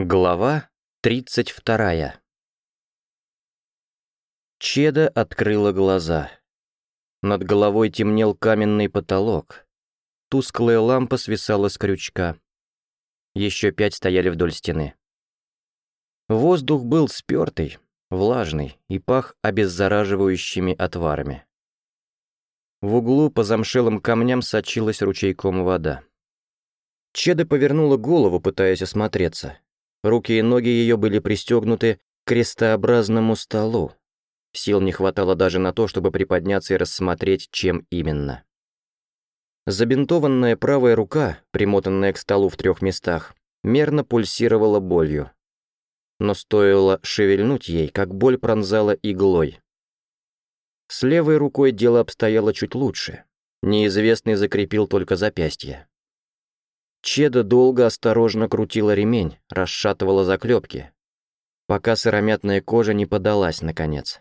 Глава 32. Чеда открыла глаза. Над головой темнел каменный потолок. Тусклая лампа свисала с крючка. Еще пять стояли вдоль стены. Воздух был спертый, влажный и пах обеззараживающими отварами. В углу по замшелым камням сочилась ручейком вода. Чеда повернула голову, пытаясь осмотреться. Руки и ноги ее были пристегнуты к крестообразному столу. Сил не хватало даже на то, чтобы приподняться и рассмотреть, чем именно. Забинтованная правая рука, примотанная к столу в трех местах, мерно пульсировала болью. Но стоило шевельнуть ей, как боль пронзала иглой. С левой рукой дело обстояло чуть лучше. Неизвестный закрепил только запястье. Чеда долго осторожно крутила ремень, расшатывала заклепки, пока сыромятная кожа не подалась, наконец.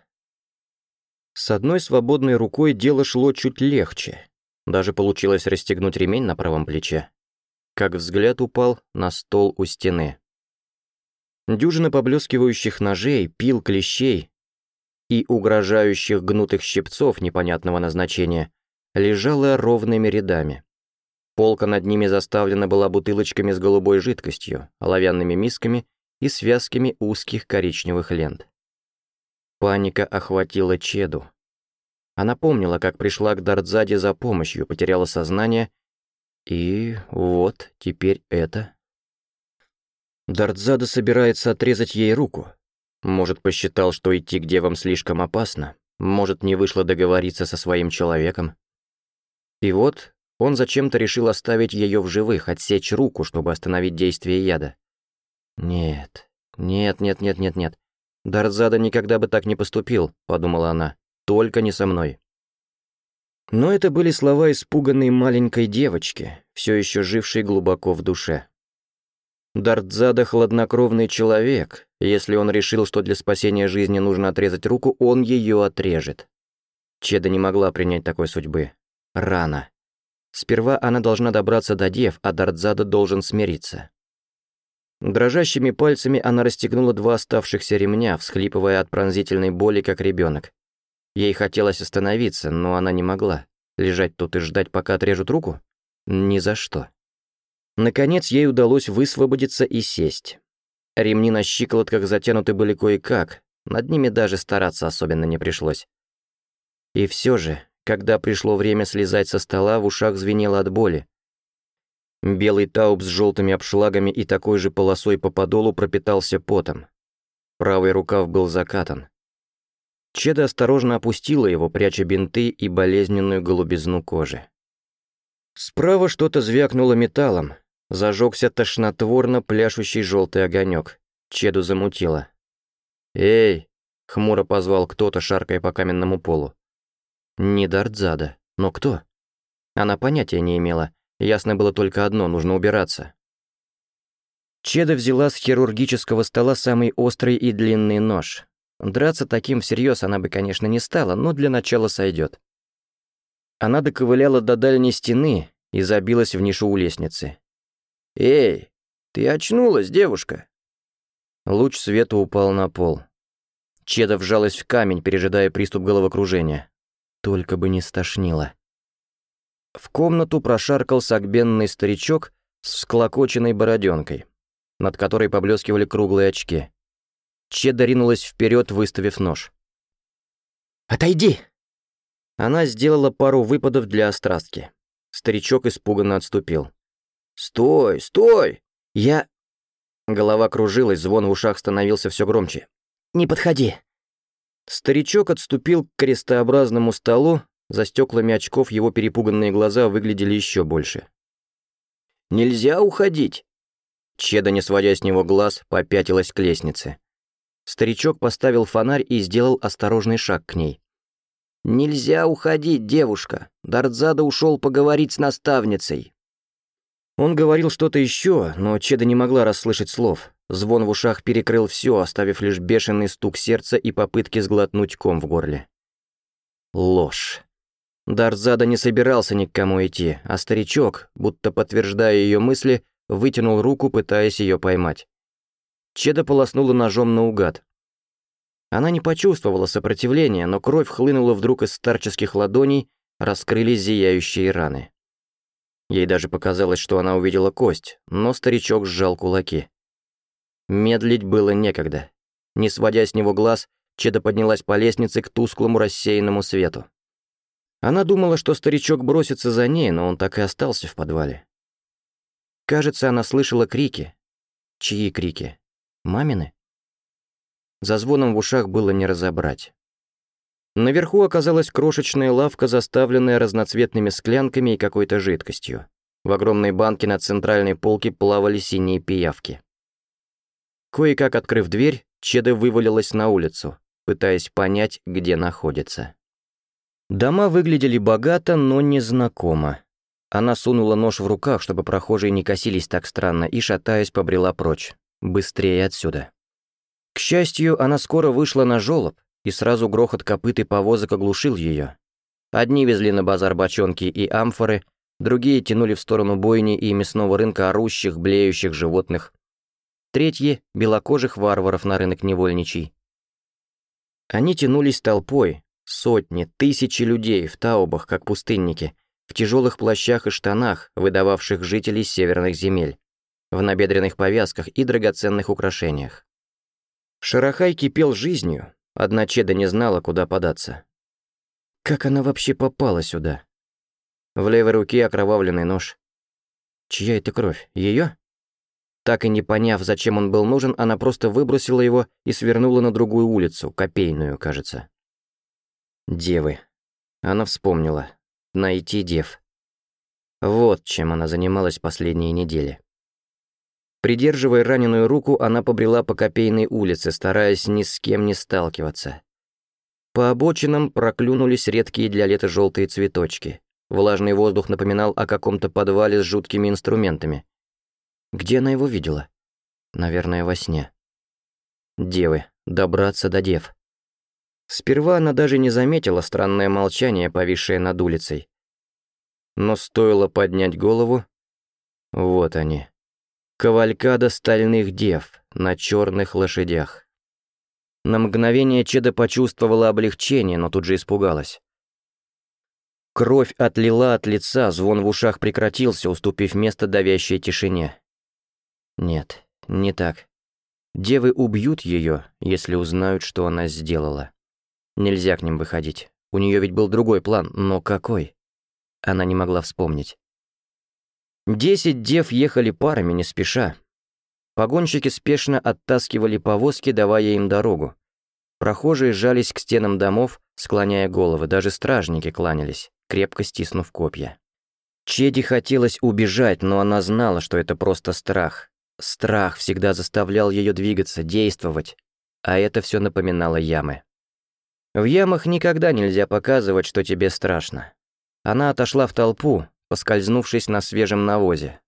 С одной свободной рукой дело шло чуть легче. Даже получилось расстегнуть ремень на правом плече. Как взгляд упал на стол у стены. Дюжина поблескивающих ножей, пил, клещей и угрожающих гнутых щипцов непонятного назначения лежала ровными рядами. Полка над ними заставлена была бутылочками с голубой жидкостью, оловянными мисками и связками узких коричневых лент. Паника охватила Чеду. Она помнила, как пришла к Дардзаде за помощью, потеряла сознание, и вот теперь это. Дардзада собирается отрезать ей руку. Может, посчитал, что идти к девам слишком опасно, может, не вышло договориться со своим человеком. И вот он зачем-то решил оставить ее в живых, отсечь руку, чтобы остановить действие яда. «Нет, нет, нет, нет, нет, нет. Дарзада никогда бы так не поступил», — подумала она. «Только не со мной». Но это были слова испуганной маленькой девочки, все еще жившей глубоко в душе. Дартзада хладнокровный человек. Если он решил, что для спасения жизни нужно отрезать руку, он ее отрежет. Чеда не могла принять такой судьбы. Рано. Сперва она должна добраться до Дев, а Дардзада должен смириться. Дрожащими пальцами она расстегнула два оставшихся ремня, всхлипывая от пронзительной боли, как ребенок. Ей хотелось остановиться, но она не могла. Лежать тут и ждать, пока отрежут руку? Ни за что. Наконец ей удалось высвободиться и сесть. Ремни на щиколотках затянуты были кое-как, над ними даже стараться особенно не пришлось. И все же когда пришло время слезать со стола, в ушах звенело от боли. Белый тауб с желтыми обшлагами и такой же полосой по подолу пропитался потом. Правый рукав был закатан. Чеда осторожно опустила его, пряча бинты и болезненную голубизну кожи. Справа что-то звякнуло металлом. Зажегся тошнотворно пляшущий желтый огонек. Чеду замутило. «Эй!» — хмуро позвал кто-то, шаркая по каменному полу. Не Дардзада, Но кто? Она понятия не имела. Ясно было только одно — нужно убираться. Чеда взяла с хирургического стола самый острый и длинный нож. Драться таким всерьез она бы, конечно, не стала, но для начала сойдет. Она доковыляла до дальней стены и забилась в нишу у лестницы. «Эй, ты очнулась, девушка!» Луч света упал на пол. Чеда вжалась в камень, пережидая приступ головокружения. Только бы не стошнило. В комнату прошаркал сагбенный старичок с всклокоченной бороденкой, над которой поблескивали круглые очки. Чеда ринулась вперед, выставив нож. «Отойди!» Она сделала пару выпадов для острастки. Старичок испуганно отступил. «Стой, стой!» «Я...» Голова кружилась, звон в ушах становился все громче. «Не подходи!» Старичок отступил к крестообразному столу, за стеклами очков его перепуганные глаза выглядели еще больше. «Нельзя уходить!» Чеда, не сводя с него глаз, попятилась к лестнице. Старичок поставил фонарь и сделал осторожный шаг к ней. «Нельзя уходить, девушка! Дардзада ушел поговорить с наставницей. Он говорил что-то еще, но Чеда не могла расслышать слов. Звон в ушах перекрыл все, оставив лишь бешеный стук сердца и попытки сглотнуть ком в горле. Ложь. Дарзада не собирался ни к кому идти, а старичок, будто подтверждая ее мысли, вытянул руку, пытаясь ее поймать. Чеда полоснула ножом наугад. Она не почувствовала сопротивления, но кровь хлынула вдруг из старческих ладоней, раскрылись зияющие раны. Ей даже показалось, что она увидела кость, но старичок сжал кулаки. Медлить было некогда. Не сводя с него глаз, Чеда поднялась по лестнице к тусклому рассеянному свету. Она думала, что старичок бросится за ней, но он так и остался в подвале. Кажется, она слышала крики. Чьи крики? Мамины? За звоном в ушах было не разобрать. Наверху оказалась крошечная лавка, заставленная разноцветными склянками и какой-то жидкостью. В огромной банке на центральной полке плавали синие пиявки. Кое-как открыв дверь, Чеда вывалилась на улицу, пытаясь понять, где находится. Дома выглядели богато, но незнакомо. Она сунула нож в руках, чтобы прохожие не косились так странно, и, шатаясь, побрела прочь. Быстрее отсюда. К счастью, она скоро вышла на жёлоб, и сразу грохот копыт и повозок оглушил ее. Одни везли на базар бочонки и амфоры, другие тянули в сторону бойни и мясного рынка орущих, блеющих животных. Третьи — белокожих варваров на рынок невольничий. Они тянулись толпой, сотни, тысячи людей в таубах, как пустынники, в тяжелых плащах и штанах, выдававших жителей северных земель, в набедренных повязках и драгоценных украшениях. Шарахай кипел жизнью, Одна Чеда не знала, куда податься. Как она вообще попала сюда? В левой руке окровавленный нож. Чья это кровь? Ее? Так и не поняв, зачем он был нужен, она просто выбросила его и свернула на другую улицу, Копейную, кажется. Девы. Она вспомнила. Найти дев. Вот чем она занималась последние недели. Придерживая раненую руку, она побрела по Копейной улице, стараясь ни с кем не сталкиваться. По обочинам проклюнулись редкие для лета желтые цветочки. Влажный воздух напоминал о каком-то подвале с жуткими инструментами. Где она его видела? Наверное, во сне. Девы. Добраться до дев. Сперва она даже не заметила странное молчание, повисшее над улицей. Но стоило поднять голову... Вот они. Кавалькада стальных дев на черных лошадях. На мгновение Чеда почувствовала облегчение, но тут же испугалась. Кровь отлила от лица, звон в ушах прекратился, уступив место давящей тишине. Нет, не так. Девы убьют ее, если узнают, что она сделала. Нельзя к ним выходить. У нее ведь был другой план, но какой? Она не могла вспомнить. Десять дев ехали парами, не спеша. Погонщики спешно оттаскивали повозки, давая им дорогу. Прохожие жались к стенам домов, склоняя головы, даже стражники кланялись, крепко стиснув копья. Чеди хотелось убежать, но она знала, что это просто страх. Страх всегда заставлял ее двигаться, действовать, а это все напоминало ямы. В ямах никогда нельзя показывать, что тебе страшно. Она отошла в толпу, поскользнувшись на свежем навозе.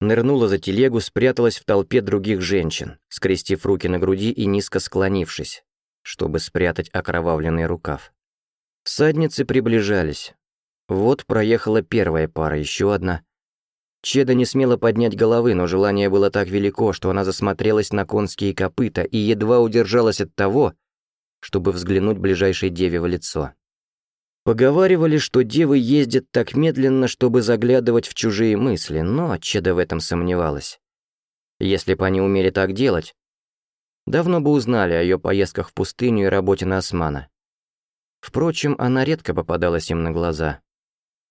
Нырнула за телегу, спряталась в толпе других женщин, скрестив руки на груди и низко склонившись, чтобы спрятать окровавленный рукав. Всадницы приближались. Вот проехала первая пара, еще одна. Чеда не смела поднять головы, но желание было так велико, что она засмотрелась на конские копыта и едва удержалась от того, чтобы взглянуть ближайшей деве в лицо. Поговаривали, что девы ездят так медленно, чтобы заглядывать в чужие мысли, но Чеда в этом сомневалась. Если бы они умели так делать, давно бы узнали о ее поездках в пустыню и работе на османа. Впрочем, она редко попадалась им на глаза.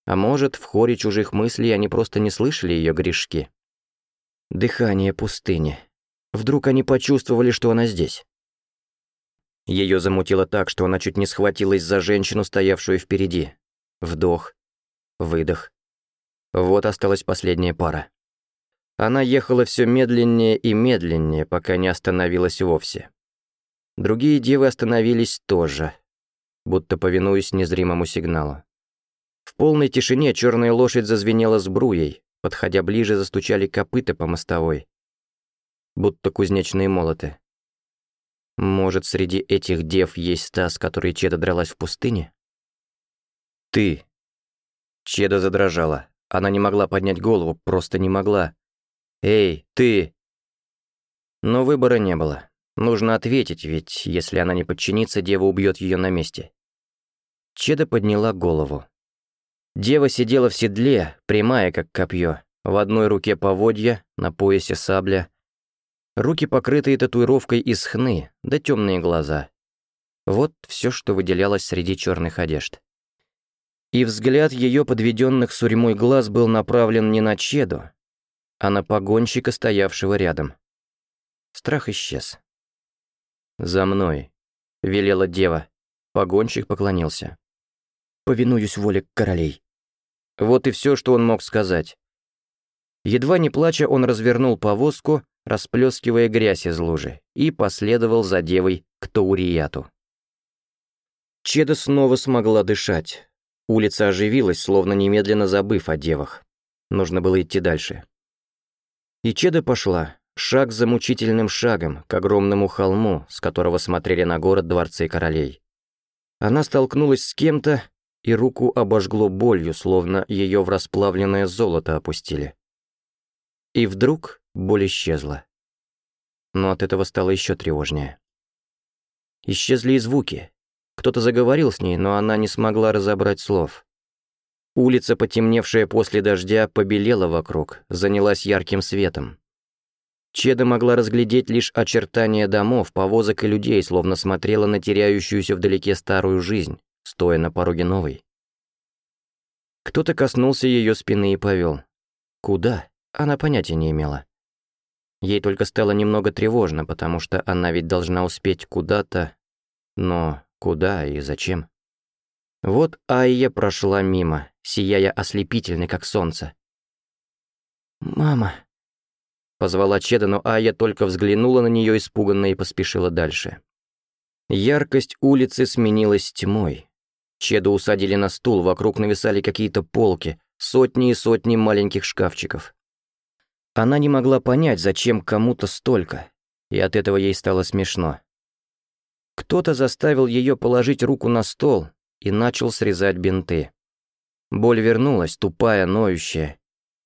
А может, в хоре чужих мыслей они просто не слышали ее грешки. Дыхание пустыни. Вдруг они почувствовали, что она здесь. Ее замутило так, что она чуть не схватилась за женщину, стоявшую впереди. Вдох, выдох. Вот осталась последняя пара. Она ехала все медленнее и медленнее, пока не остановилась вовсе. Другие девы остановились тоже, будто повинуясь незримому сигналу. В полной тишине черная лошадь зазвенела с бруей, подходя ближе, застучали копыта по мостовой, будто кузнечные молоты. Может, среди этих дев есть та, с которой Чеда дралась в пустыне? Ты. Чеда задрожала. Она не могла поднять голову, просто не могла. Эй, ты! Но выбора не было. Нужно ответить, ведь если она не подчинится, дева убьет ее на месте. Чеда подняла голову. Дева сидела в седле, прямая как копье, в одной руке поводья, на поясе сабля, руки, покрытые татуировкой из хны, да темные глаза. Вот все, что выделялось среди черных одежд. И взгляд ее подведенных сурьмой глаз был направлен не на Чеду, а на погонщика, стоявшего рядом. Страх исчез. «За мной», — велела дева. Погонщик поклонился. «Повинуюсь воле королей». Вот и все, что он мог сказать. Едва не плача, он развернул повозку расплескивая грязь из лужи, и последовал за девой к Таурияту. Чеда снова смогла дышать. Улица оживилась, словно немедленно забыв о девах. Нужно было идти дальше. И Чеда пошла, шаг за мучительным шагом, к огромному холму, с которого смотрели на город дворцы королей. Она столкнулась с кем-то, и руку обожгло болью, словно ее в расплавленное золото опустили. И вдруг Боль исчезла. Но от этого стало еще тревожнее. Исчезли и звуки. Кто-то заговорил с ней, но она не смогла разобрать слов. Улица, потемневшая после дождя, побелела вокруг, занялась ярким светом. Чеда могла разглядеть лишь очертания домов, повозок и людей, словно смотрела на теряющуюся вдалеке старую жизнь, стоя на пороге новой. Кто-то коснулся ее спины и повел. Куда? Она понятия не имела. Ей только стало немного тревожно, потому что она ведь должна успеть куда-то, но куда и зачем? Вот Айя прошла мимо, сияя ослепительной, как солнце. «Мама!» Позвала Чеда, но Айя только взглянула на нее испуганно и поспешила дальше. Яркость улицы сменилась тьмой. Чеду усадили на стул, вокруг нависали какие-то полки, сотни и сотни маленьких шкафчиков. Она не могла понять, зачем кому-то столько, и от этого ей стало смешно. Кто-то заставил ее положить руку на стол и начал срезать бинты. Боль вернулась, тупая, ноющая.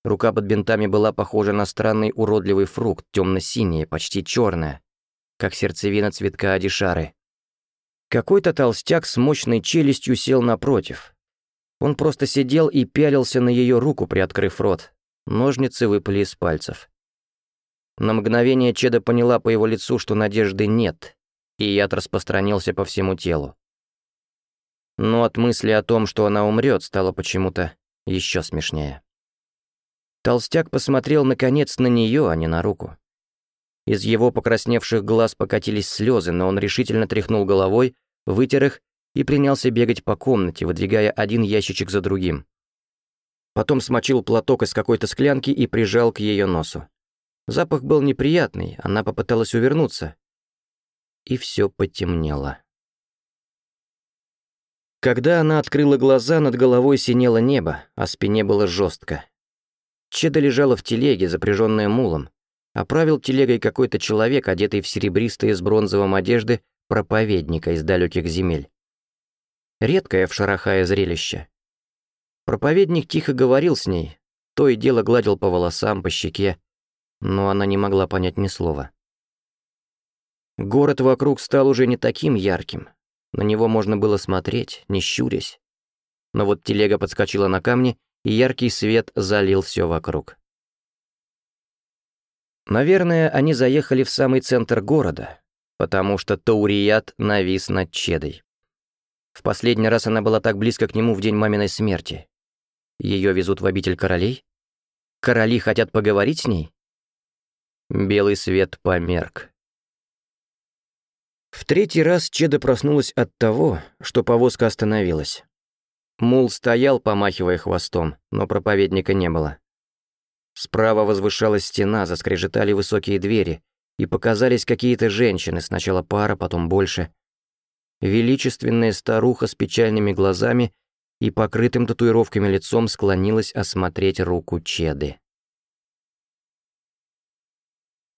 Рука под бинтами была похожа на странный уродливый фрукт, темно-синяя, почти черная, как сердцевина цветка адишары. Какой-то толстяк с мощной челюстью сел напротив. Он просто сидел и пялился на ее руку, приоткрыв рот, Ножницы выпали из пальцев. На мгновение Чеда поняла по его лицу, что надежды нет, и яд распространился по всему телу. Но от мысли о том, что она умрет, стало почему-то еще смешнее. Толстяк посмотрел, наконец, на нее, а не на руку. Из его покрасневших глаз покатились слезы, но он решительно тряхнул головой, вытер их и принялся бегать по комнате, выдвигая один ящичек за другим. Потом смочил платок из какой-то склянки и прижал к ее носу. Запах был неприятный, она попыталась увернуться. И все потемнело. Когда она открыла глаза, над головой синело небо, а спине было жестко. Чеда лежала в телеге, запряженная мулом. Оправил телегой какой-то человек, одетый в серебристые с бронзовым одежды проповедника из далеких земель. Редкое в Шарахае зрелище. Проповедник тихо говорил с ней, то и дело гладил по волосам, по щеке, но она не могла понять ни слова. Город вокруг стал уже не таким ярким. На него можно было смотреть, не щурясь. Но вот телега подскочила на камни, и яркий свет залил все вокруг. Наверное, они заехали в самый центр города, потому что Таурiyat навис над Чедой. В последний раз она была так близко к нему в день маминой смерти, ее везут в обитель королей? Короли хотят поговорить с ней? Белый свет померк. В третий раз Чеда проснулась от того, что повозка остановилась. Мул стоял, помахивая хвостом, но проповедника не было. Справа возвышалась стена, заскрежетали высокие двери, и показались какие-то женщины, сначала пара, потом больше. Величественная старуха с печальными глазами и покрытым татуировками лицом склонилась осмотреть руку Чеды.